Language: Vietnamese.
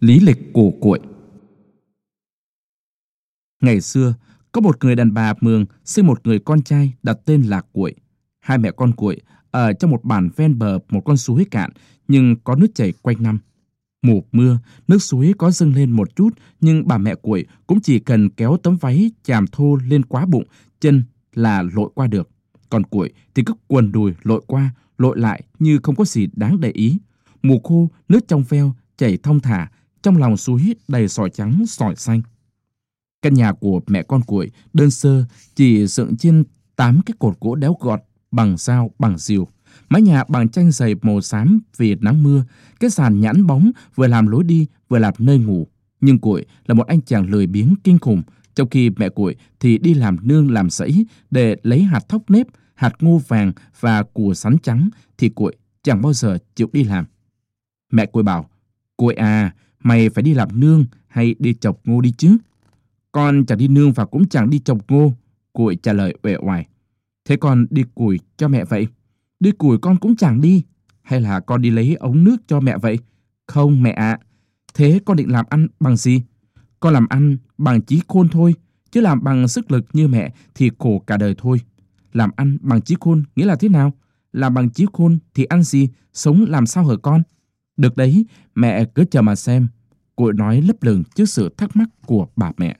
Lý lịch của cuội Ngày xưa, có một người đàn bà mường sinh một người con trai đặt tên là Cuội. Hai mẹ con Cuội ở trong một bản ven bờ một con suối cạn nhưng có nước chảy quanh năm. Mùa mưa, nước suối có dâng lên một chút nhưng bà mẹ Cuội cũng chỉ cần kéo tấm váy chàm thô lên quá bụng, chân là lội qua được. Còn Cuội thì cứ quần đùi lội qua, lội lại như không có gì đáng để ý. Mùa khô, nước trong veo chảy thong thả, trong lòng suối đầy sỏi trắng, sỏi xanh. Căn nhà của mẹ con cuội đơn sơ chỉ dựng trên tám cái cột gỗ đéo gọt bằng sao bằng diều. Mái nhà bằng tranh dày màu xám vì nắng mưa, cái sàn nhẵn bóng vừa làm lối đi vừa làm nơi ngủ. Nhưng cuội là một anh chàng lười biếng kinh khủng, trong khi mẹ cuội thì đi làm nương làm sẫy để lấy hạt thóc nếp, hạt ngô vàng và củ sắn trắng thì cuội chẳng bao giờ chịu đi làm. Mẹ cuội bảo, cuội à, mày phải đi làm nương hay đi chọc ngô đi chứ? Con chẳng đi nương và cũng chẳng đi chọc ngô. cụi trả lời uể oải. Thế con đi củi cho mẹ vậy? Đi củi con cũng chẳng đi. Hay là con đi lấy ống nước cho mẹ vậy? Không mẹ ạ. Thế con định làm ăn bằng gì? Con làm ăn bằng trí khôn thôi. Chứ làm bằng sức lực như mẹ thì khổ cả đời thôi. Làm ăn bằng trí khôn nghĩa là thế nào? Làm bằng trí khôn thì ăn gì? Sống làm sao hở con? Được đấy, mẹ cứ chờ mà xem. Cô nói lấp lửng trước sự thắc mắc của bà mẹ.